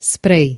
spray